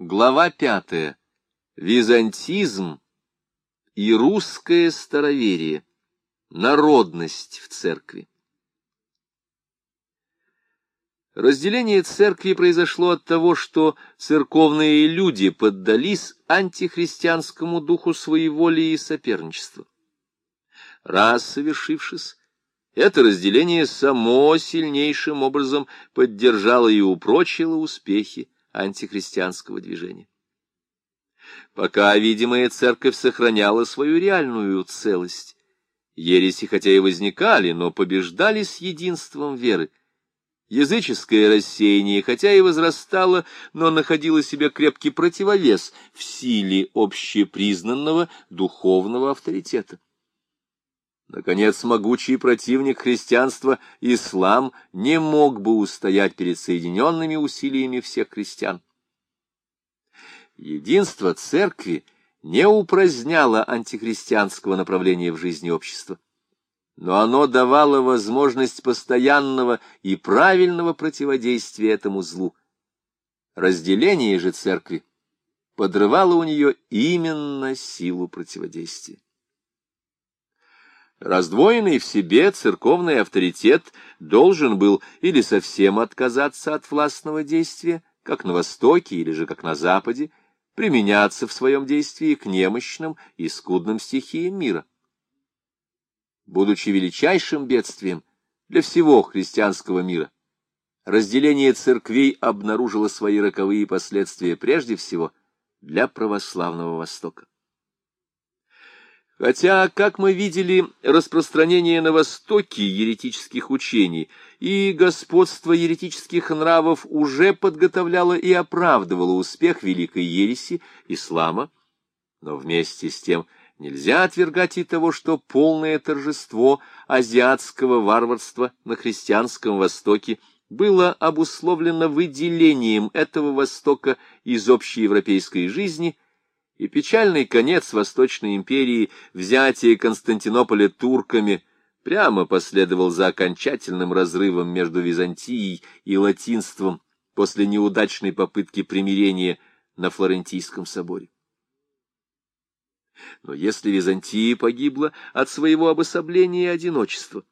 Глава пятая. Византизм и русское староверие. Народность в церкви. Разделение церкви произошло от того, что церковные люди поддались антихристианскому духу своеволия и соперничества. Раз совершившись, это разделение само сильнейшим образом поддержало и упрочило успехи антихристианского движения. Пока видимая церковь сохраняла свою реальную целость, ереси хотя и возникали, но побеждали с единством веры. Языческое рассеяние, хотя и возрастало, но находило себе крепкий противовес в силе общепризнанного духовного авторитета. Наконец, могучий противник христианства, ислам, не мог бы устоять перед соединенными усилиями всех христиан. Единство церкви не упраздняло антихристианского направления в жизни общества, но оно давало возможность постоянного и правильного противодействия этому злу. Разделение же церкви подрывало у нее именно силу противодействия. Раздвоенный в себе церковный авторитет должен был или совсем отказаться от властного действия, как на Востоке или же как на Западе, применяться в своем действии к немощным и скудным стихиям мира. Будучи величайшим бедствием для всего христианского мира, разделение церквей обнаружило свои роковые последствия прежде всего для православного Востока. Хотя, как мы видели, распространение на Востоке еретических учений и господство еретических нравов уже подготовляло и оправдывало успех великой ереси ислама, но вместе с тем нельзя отвергать и того, что полное торжество азиатского варварства на христианском Востоке было обусловлено выделением этого Востока из общей европейской жизни – и печальный конец Восточной империи, взятие Константинополя турками, прямо последовал за окончательным разрывом между Византией и латинством после неудачной попытки примирения на Флорентийском соборе. Но если Византия погибла от своего обособления и одиночества,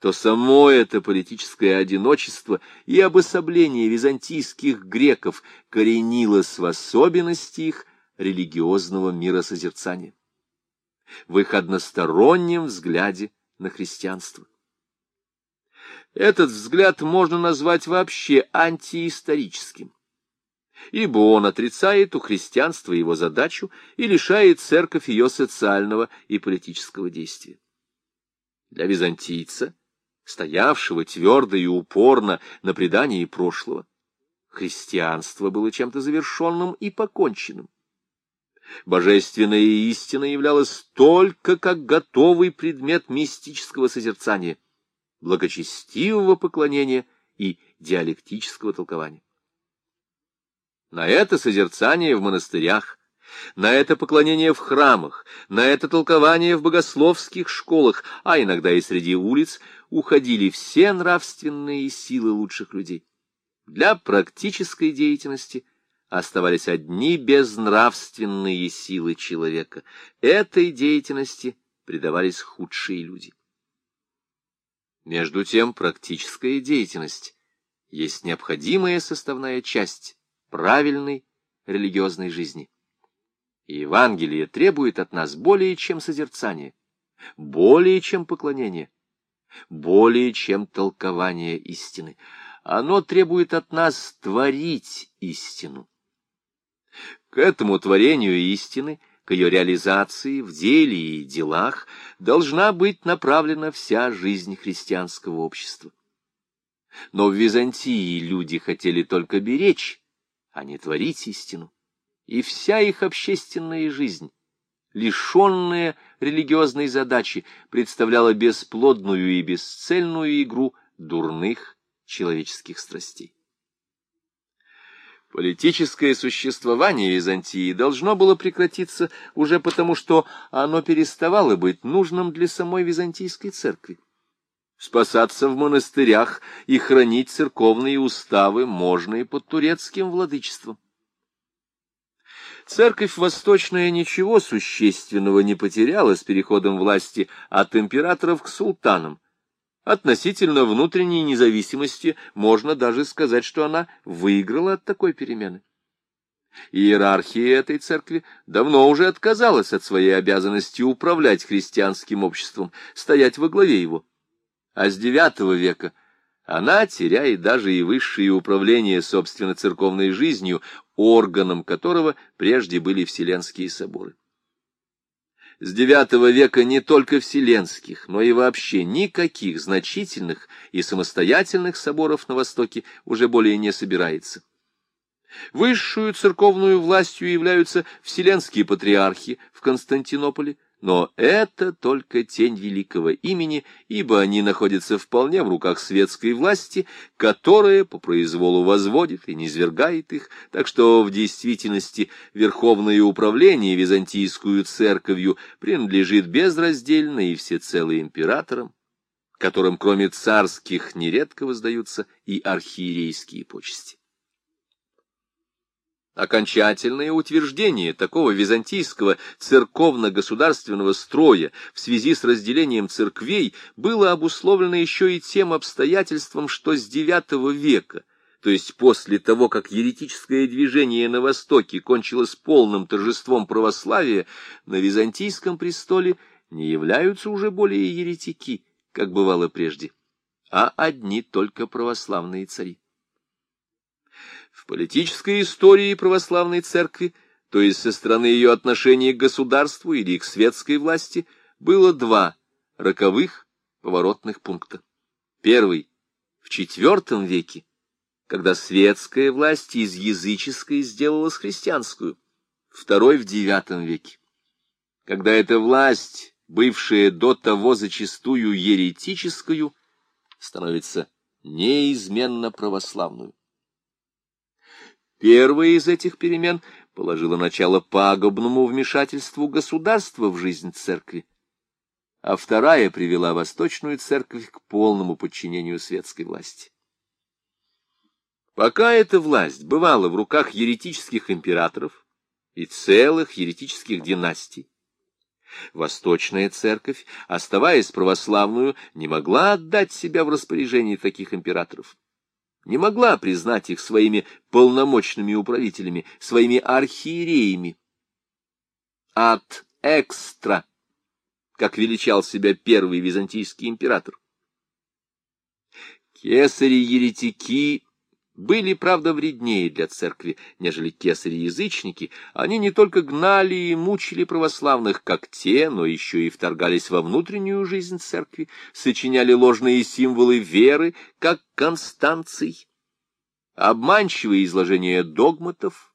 то само это политическое одиночество и обособление византийских греков коренилось в особенности их религиозного миросозерцания, в их одностороннем взгляде на христианство. Этот взгляд можно назвать вообще антиисторическим, ибо он отрицает у христианства его задачу и лишает церковь ее социального и политического действия. Для византийца, стоявшего твердо и упорно на предании прошлого, христианство было чем-то завершенным и поконченным. Божественная истина являлась только как готовый предмет мистического созерцания, благочестивого поклонения и диалектического толкования. На это созерцание в монастырях, на это поклонение в храмах, на это толкование в богословских школах, а иногда и среди улиц, уходили все нравственные силы лучших людей. Для практической деятельности – оставались одни безнравственные силы человека. Этой деятельности предавались худшие люди. Между тем, практическая деятельность есть необходимая составная часть правильной религиозной жизни. И Евангелие требует от нас более чем созерцание, более чем поклонение, более чем толкование истины. Оно требует от нас творить истину. К этому творению истины, к ее реализации в деле и делах должна быть направлена вся жизнь христианского общества. Но в Византии люди хотели только беречь, а не творить истину. И вся их общественная жизнь, лишенная религиозной задачи, представляла бесплодную и бесцельную игру дурных человеческих страстей. Политическое существование Византии должно было прекратиться уже потому, что оно переставало быть нужным для самой Византийской церкви. Спасаться в монастырях и хранить церковные уставы можно и под турецким владычеством. Церковь Восточная ничего существенного не потеряла с переходом власти от императоров к султанам. Относительно внутренней независимости можно даже сказать, что она выиграла от такой перемены. Иерархия этой церкви давно уже отказалась от своей обязанности управлять христианским обществом, стоять во главе его. А с IX века она теряет даже и высшее управление, собственно, церковной жизнью, органом которого прежде были Вселенские соборы. С IX века не только вселенских, но и вообще никаких значительных и самостоятельных соборов на Востоке уже более не собирается. Высшую церковную властью являются вселенские патриархи в Константинополе, но это только тень великого имени, ибо они находятся вполне в руках светской власти, которая по произволу возводит и низвергает их, так что в действительности верховное управление византийскую церковью принадлежит безраздельно и всецело императорам, которым кроме царских нередко воздаются и архиерейские почести. Окончательное утверждение такого византийского церковно-государственного строя в связи с разделением церквей было обусловлено еще и тем обстоятельством, что с IX века, то есть после того, как еретическое движение на Востоке кончилось полным торжеством православия, на византийском престоле не являются уже более еретики, как бывало прежде, а одни только православные цари. В политической истории православной церкви, то есть со стороны ее отношения к государству или к светской власти, было два роковых поворотных пункта. Первый — в IV веке, когда светская власть из языческой сделалась христианскую. Второй — в IX веке, когда эта власть, бывшая до того зачастую еретическую, становится неизменно православную. Первая из этих перемен положила начало пагубному вмешательству государства в жизнь церкви, а вторая привела Восточную церковь к полному подчинению светской власти. Пока эта власть бывала в руках еретических императоров и целых еретических династий, Восточная церковь, оставаясь православную, не могла отдать себя в распоряжение таких императоров не могла признать их своими полномочными управителями, своими архиереями. От экстра, как величал себя первый византийский император. Кесари-еретики были, правда, вреднее для церкви, нежели кесари-язычники. Они не только гнали и мучили православных, как те, но еще и вторгались во внутреннюю жизнь церкви, сочиняли ложные символы веры, как Констанций, обманчивые изложения догматов,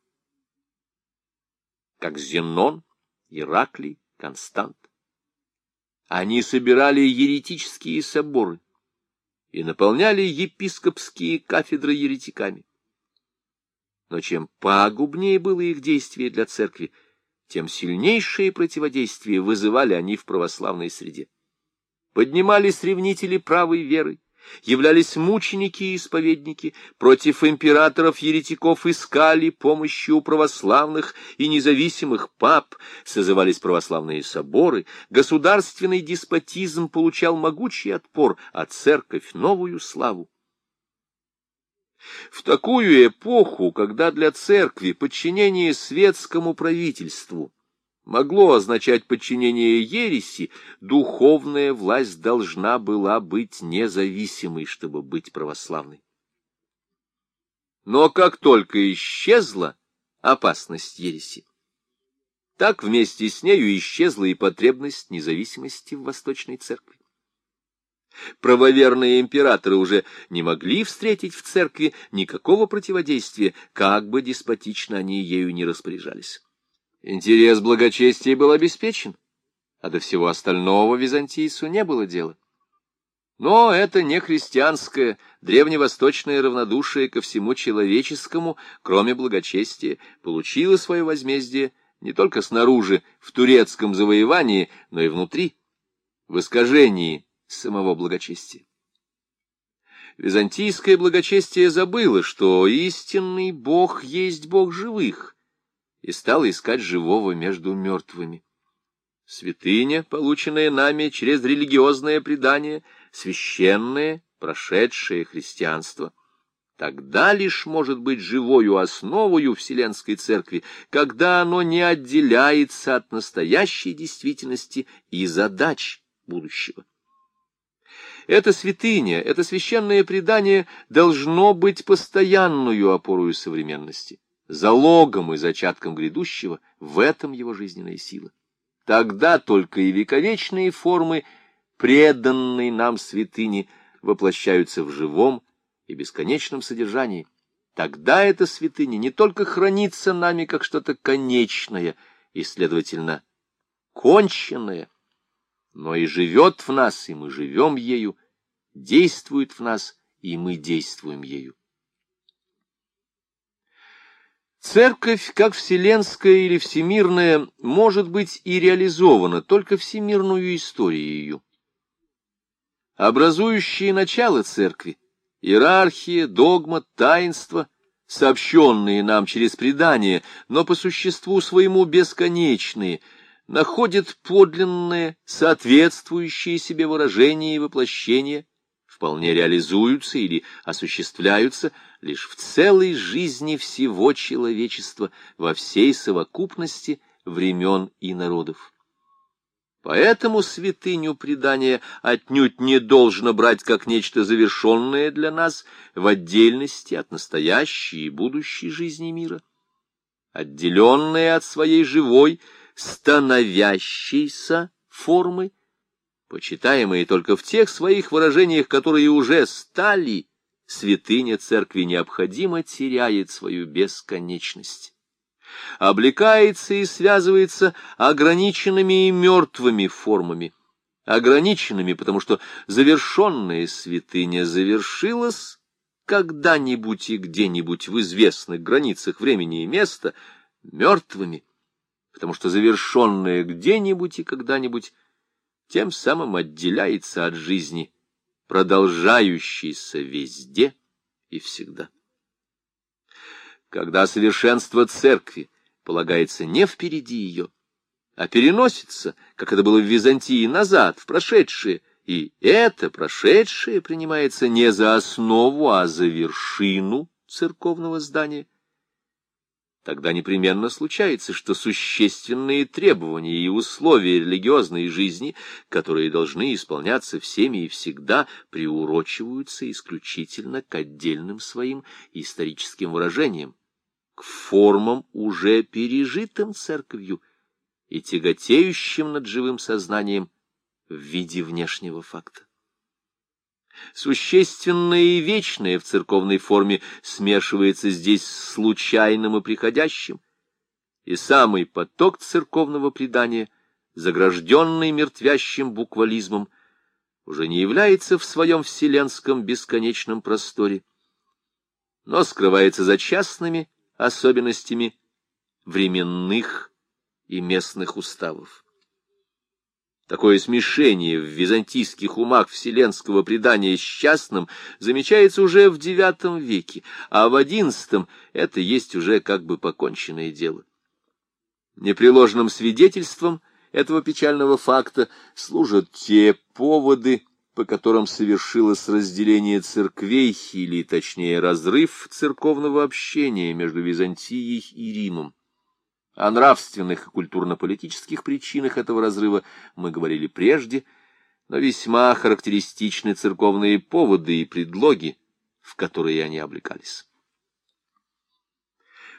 как Зенон, Ираклий, Констант. Они собирали еретические соборы, и наполняли епископские кафедры еретиками. Но чем пагубнее было их действие для церкви, тем сильнейшее противодействие вызывали они в православной среде. Поднимались ревнители правой веры, являлись мученики и исповедники, против императоров-еретиков искали помощи у православных и независимых пап, созывались православные соборы, государственный деспотизм получал могучий отпор, а церковь — новую славу. В такую эпоху, когда для церкви подчинение светскому правительству могло означать подчинение ереси, духовная власть должна была быть независимой, чтобы быть православной. Но как только исчезла опасность ереси, так вместе с нею исчезла и потребность независимости в Восточной Церкви. Правоверные императоры уже не могли встретить в церкви никакого противодействия, как бы деспотично они ею не распоряжались. Интерес благочестия был обеспечен, а до всего остального византийцу не было дела. Но это не христианское, древневосточное равнодушие ко всему человеческому, кроме благочестия, получило свое возмездие не только снаружи, в турецком завоевании, но и внутри, в искажении самого благочестия. Византийское благочестие забыло, что истинный Бог есть Бог живых, и стала искать живого между мертвыми. Святыня, полученная нами через религиозное предание, священное, прошедшее христианство, тогда лишь может быть живою основою Вселенской Церкви, когда оно не отделяется от настоящей действительности и задач будущего. Эта святыня, это священное предание должно быть постоянную опорою современности, залогом и зачатком грядущего, в этом его жизненная сила. Тогда только и вековечные формы преданной нам святыни воплощаются в живом и бесконечном содержании. Тогда эта святыня не только хранится нами как что-то конечное и, следовательно, конченное, но и живет в нас, и мы живем ею, действует в нас, и мы действуем ею. Церковь, как вселенская или всемирная, может быть и реализована только всемирную историей. Образующие начало церкви, иерархия, догма, таинство, сообщенные нам через предание, но по существу своему бесконечные, находят подлинное, соответствующее себе выражение и воплощение, вполне реализуются или осуществляются лишь в целой жизни всего человечества во всей совокупности времен и народов. Поэтому святыню предания отнюдь не должно брать как нечто завершенное для нас в отдельности от настоящей и будущей жизни мира. Отделенное от своей живой, становящейся формы, почитаемые только в тех своих выражениях, которые уже стали святыня церкви необходимо теряет свою бесконечность. Облекается и связывается ограниченными и мертвыми формами. Ограниченными, потому что завершенная святыня завершилась когда-нибудь и где-нибудь в известных границах времени и места, мертвыми, потому что завершенная где-нибудь и когда-нибудь тем самым отделяется от жизни продолжающийся везде и всегда. Когда совершенство церкви полагается не впереди ее, а переносится, как это было в Византии, назад, в прошедшее, и это прошедшее принимается не за основу, а за вершину церковного здания, Тогда непременно случается, что существенные требования и условия религиозной жизни, которые должны исполняться всеми и всегда, приурочиваются исключительно к отдельным своим историческим выражениям, к формам, уже пережитым церковью и тяготеющим над живым сознанием в виде внешнего факта. Существенное и вечное в церковной форме смешивается здесь с случайным и приходящим, и самый поток церковного предания, загражденный мертвящим буквализмом, уже не является в своем вселенском бесконечном просторе, но скрывается за частными особенностями временных и местных уставов. Такое смешение в византийских умах вселенского предания с частным замечается уже в IX веке, а в XI это есть уже как бы поконченное дело. Непреложным свидетельством этого печального факта служат те поводы, по которым совершилось разделение церквей, или, точнее, разрыв церковного общения между Византией и Римом. О нравственных и культурно-политических причинах этого разрыва мы говорили прежде, но весьма характеристичны церковные поводы и предлоги, в которые они облекались.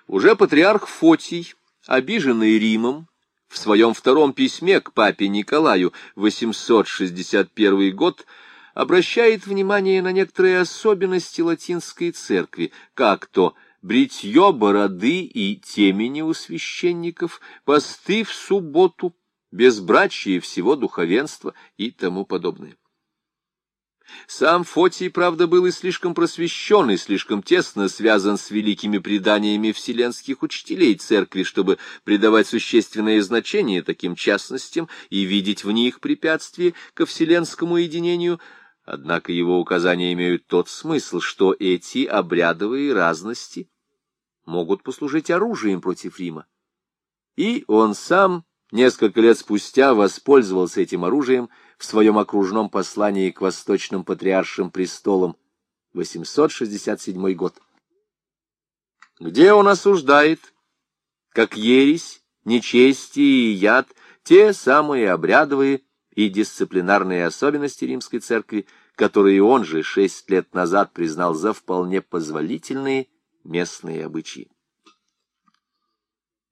Уже патриарх Фотий, обиженный Римом, в своем втором письме к папе Николаю, 861 год, обращает внимание на некоторые особенности латинской церкви, как то бритье бороды и темени у священников, посты в субботу, безбрачие всего духовенства и тому подобное. Сам Фотий, правда, был и слишком просвещен, и слишком тесно связан с великими преданиями вселенских учителей церкви, чтобы придавать существенное значение таким частностям и видеть в них препятствие ко вселенскому единению – Однако его указания имеют тот смысл, что эти обрядовые разности могут послужить оружием против Рима, И он сам несколько лет спустя воспользовался этим оружием в своем окружном послании к восточным патриаршим престолам. 867 год, где он осуждает, как ересь, нечестие и яд, те самые обрядовые и дисциплинарные особенности римской церкви, которые он же шесть лет назад признал за вполне позволительные местные обычаи.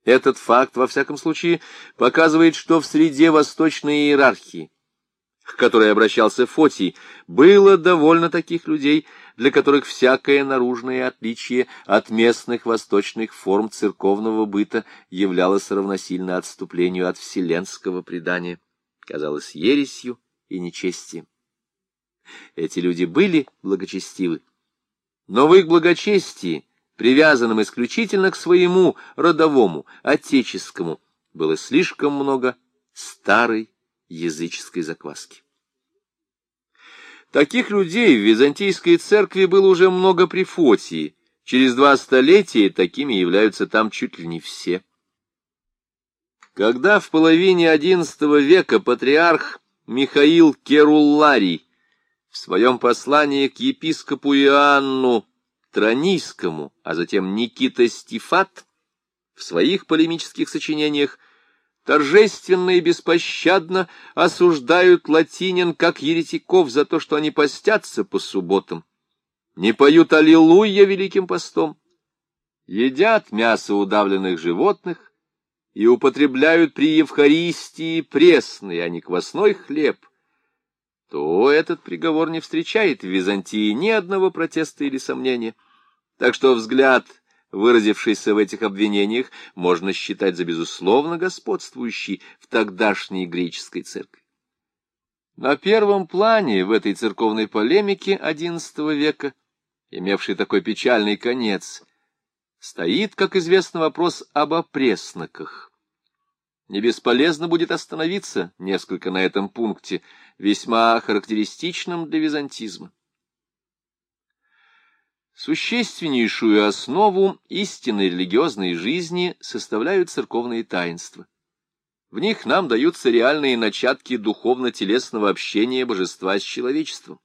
Этот факт, во всяком случае, показывает, что в среде восточной иерархии, к которой обращался Фотий, было довольно таких людей, для которых всякое наружное отличие от местных восточных форм церковного быта являлось равносильно отступлению от вселенского предания, казалось ересью и нечестием. Эти люди были благочестивы, но в их благочестии привязанным исключительно к своему родовому, отеческому, было слишком много старой языческой закваски. Таких людей в Византийской церкви было уже много при Фотии. Через два столетия такими являются там чуть ли не все. Когда в половине XI века патриарх Михаил Керулларий в своем послании к епископу Иоанну Тронийскому, а затем Никита Стифат в своих полемических сочинениях торжественно и беспощадно осуждают латинин как еретиков за то, что они постятся по субботам, не поют аллилуйя великим постом, едят мясо удавленных животных и употребляют при Евхаристии пресный, а не квасной хлеб, то этот приговор не встречает в Византии ни одного протеста или сомнения. Так что взгляд, выразившийся в этих обвинениях, можно считать за безусловно господствующий в тогдашней греческой церкви. На первом плане в этой церковной полемике XI века, имевшей такой печальный конец, стоит, как известно, вопрос об опресноках. Не бесполезно будет остановиться несколько на этом пункте, весьма характеристичном для византизма. Существеннейшую основу истинной религиозной жизни составляют церковные таинства. В них нам даются реальные начатки духовно-телесного общения божества с человечеством.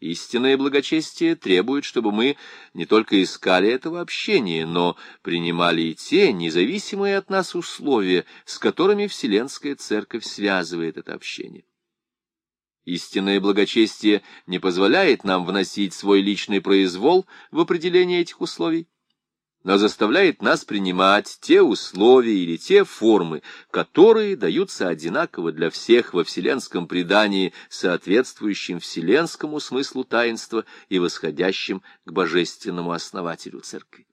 Истинное благочестие требует, чтобы мы не только искали этого общения, но принимали и те независимые от нас условия, с которыми Вселенская Церковь связывает это общение. Истинное благочестие не позволяет нам вносить свой личный произвол в определение этих условий, но заставляет нас принимать те условия или те формы, которые даются одинаково для всех во вселенском предании, соответствующим вселенскому смыслу таинства и восходящим к божественному основателю церкви.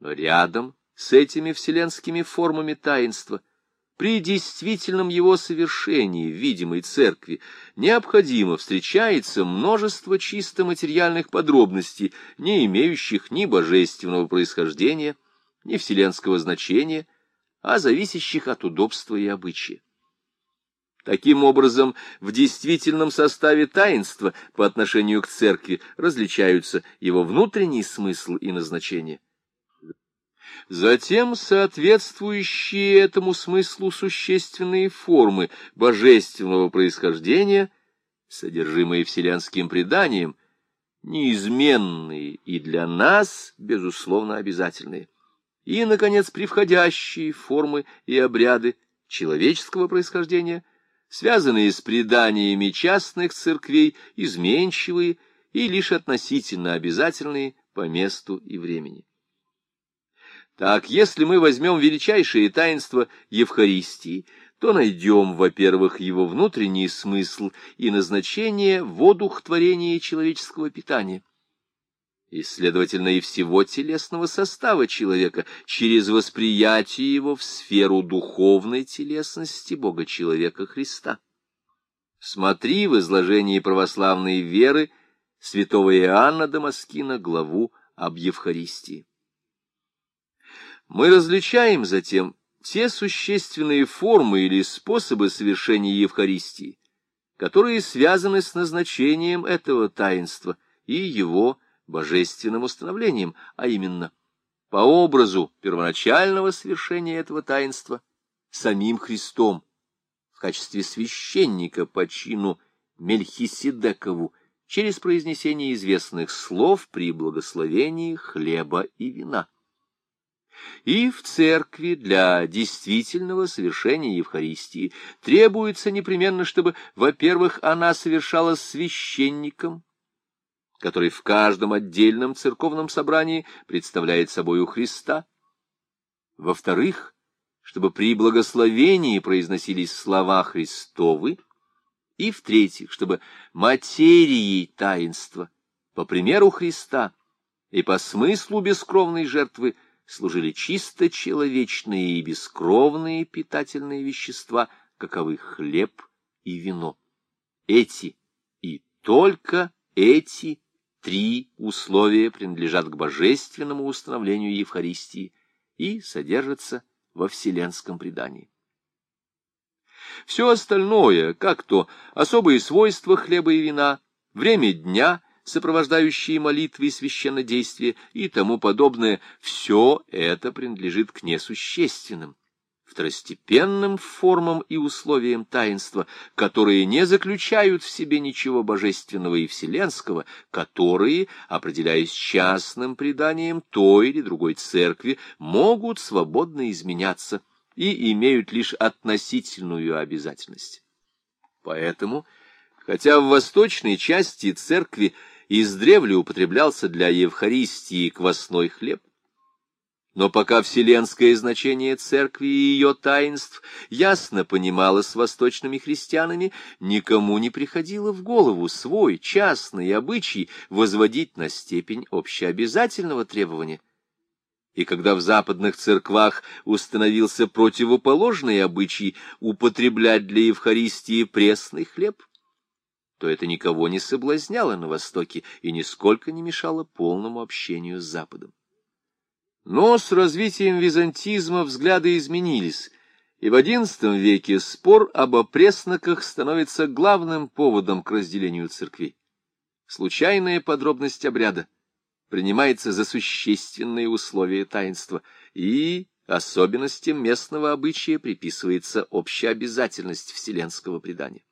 Но рядом с этими вселенскими формами таинства – при действительном его совершении в видимой церкви необходимо встречается множество чисто материальных подробностей, не имеющих ни божественного происхождения, ни вселенского значения, а зависящих от удобства и обычая. Таким образом, в действительном составе таинства по отношению к церкви различаются его внутренний смысл и назначение. Затем соответствующие этому смыслу существенные формы божественного происхождения, содержимые вселенским преданием, неизменные и для нас, безусловно, обязательные. И, наконец, превходящие формы и обряды человеческого происхождения, связанные с преданиями частных церквей, изменчивые и лишь относительно обязательные по месту и времени. Так, если мы возьмем величайшее таинство Евхаристии, то найдем, во-первых, его внутренний смысл и назначение в одухотворении человеческого питания, и, следовательно, и всего телесного состава человека через восприятие его в сферу духовной телесности Бога-человека Христа. Смотри в изложении православной веры святого Иоанна Дамаскина главу об Евхаристии. Мы различаем затем те существенные формы или способы совершения Евхаристии, которые связаны с назначением этого таинства и его божественным установлением, а именно по образу первоначального совершения этого таинства самим Христом в качестве священника по чину Мельхиседекову через произнесение известных слов при благословении хлеба и вина. И в церкви для действительного совершения Евхаристии требуется непременно, чтобы, во-первых, она совершалась священником, который в каждом отдельном церковном собрании представляет собой у Христа, во-вторых, чтобы при благословении произносились слова Христовы, и, в-третьих, чтобы материей таинства, по примеру Христа и по смыслу бескровной жертвы, служили чисто человечные и бескровные питательные вещества, каковы хлеб и вино. Эти и только эти три условия принадлежат к божественному установлению Евхаристии и содержатся во вселенском предании. Все остальное, как то особые свойства хлеба и вина, время дня, сопровождающие молитвы и священнодействие и тому подобное, все это принадлежит к несущественным, второстепенным формам и условиям таинства, которые не заключают в себе ничего божественного и вселенского, которые, определяясь частным преданием той или другой церкви, могут свободно изменяться – и имеют лишь относительную обязательность. Поэтому, хотя в восточной части церкви издревле употреблялся для Евхаристии квасной хлеб, но пока вселенское значение церкви и ее таинств ясно понималось восточными христианами, никому не приходило в голову свой частный обычай возводить на степень общеобязательного требования – и когда в западных церквах установился противоположный обычай употреблять для Евхаристии пресный хлеб, то это никого не соблазняло на Востоке и нисколько не мешало полному общению с Западом. Но с развитием византизма взгляды изменились, и в XI веке спор об опресноках становится главным поводом к разделению церквей. Случайная подробность обряда — принимается за существенные условия таинства, и особенностям местного обычая приписывается общая обязательность вселенского предания.